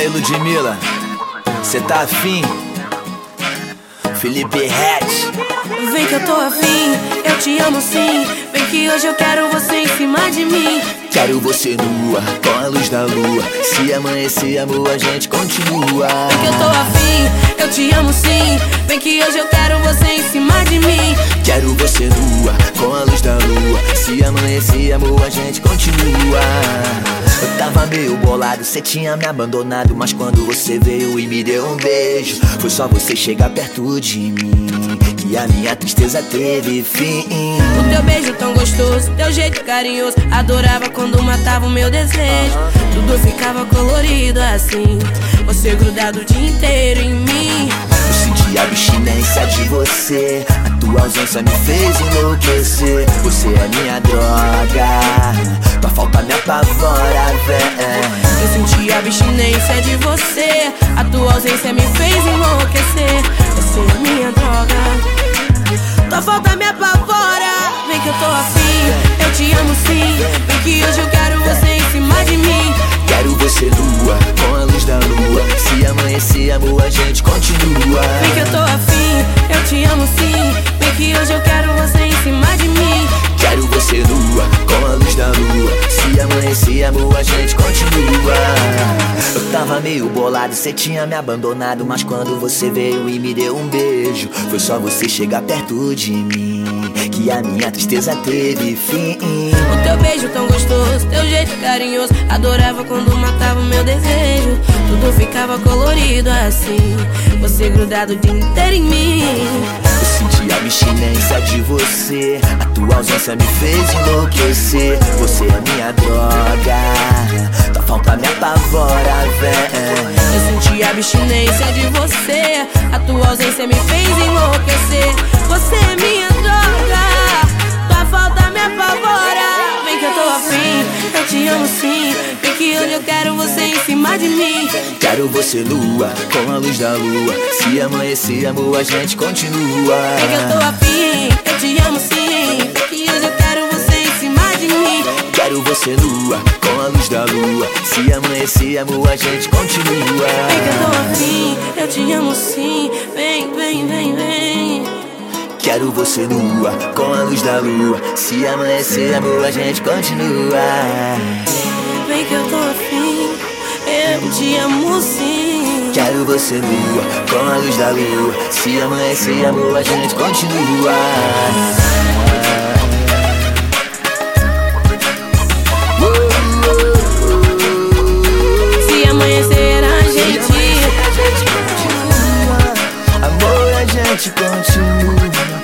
aí, Ludmilla, cê tá afim? Felipe Hatch. Vem que eu tô afim, eu te amo sim. Vem que hoje eu quero você em cima de mim. Quero você nua, com a luz da lua. Se amanhecer, amor, a gente continua. Vem que eu tô afim, eu te amo sim. Vem que hoje eu quero você em cima de mim. Quero você nua, com a luz da lua. Se amanhecer, amor, a gente continua. Eu tava meio bolado, cê tinha me abandonado. Mas quando você veio e me deu um beijo, foi só você chegar perto de mim. Que a minha tristeza teve fim. O teu beijo tão gostoso, teu jeito carinhoso. Adorava quando matava o meu desejo. Tudo ficava colorido assim. Você grudado o dia inteiro em mim. Eu senti a de você. A tua ausência me fez enlouquecer. Você é minha droga. Tua falta me apavora, vem. Eu senti abstinência de você. A tua ausência me fez enlouquecer. Você é minha droga. Tua falta me apavora. Vem que eu tô afim. Eu te amo sim. Vem que hoje eu quero você em cima de mim. Quero você nua, com a luz da lua. Se amanhecer, amor, a gente Se amor, a gente continua. Eu tava meio bolado, cê tinha me abandonado. Mas quando você veio e me deu um beijo, foi só você chegar perto de mim. Que a minha tristeza teve fim. O teu beijo tão gostoso, teu jeito carinhoso. Adorava quando matava o meu desejo. Tudo ficava colorido assim. Você grudado o dia inteiro em mim. Senti a abstinência de você. A tua ausência me fez enlouquecer. Você é minha droga. Tua falta me apavora, vem. Eu senti a abstinência de você. A tua ausência me fez enlouquecer. Você é minha eu quero você em cima de mim. Quero você lua, com a luz da lua. Se amanhecer, amor, a gente continua. Vem que eu tô afim. Eu te amo sim. Vem que hoje eu quero você em cima de mim. Quero você lua, com a luz da lua. Se amanhecer, amor, a gente continua. Vem que eu tô afim. Eu te amo sim. Vem, vem, vem, vem. Quero você nua, com a luz da lua. Se amanhecer, amor, a gente continua. Vem que eu tô afim. Eu te amo sim. Quero você nua, com a luz da lua. Se amanhecer, amor, a gente continua. Se amanhecer a gente. Amor, a gente continua.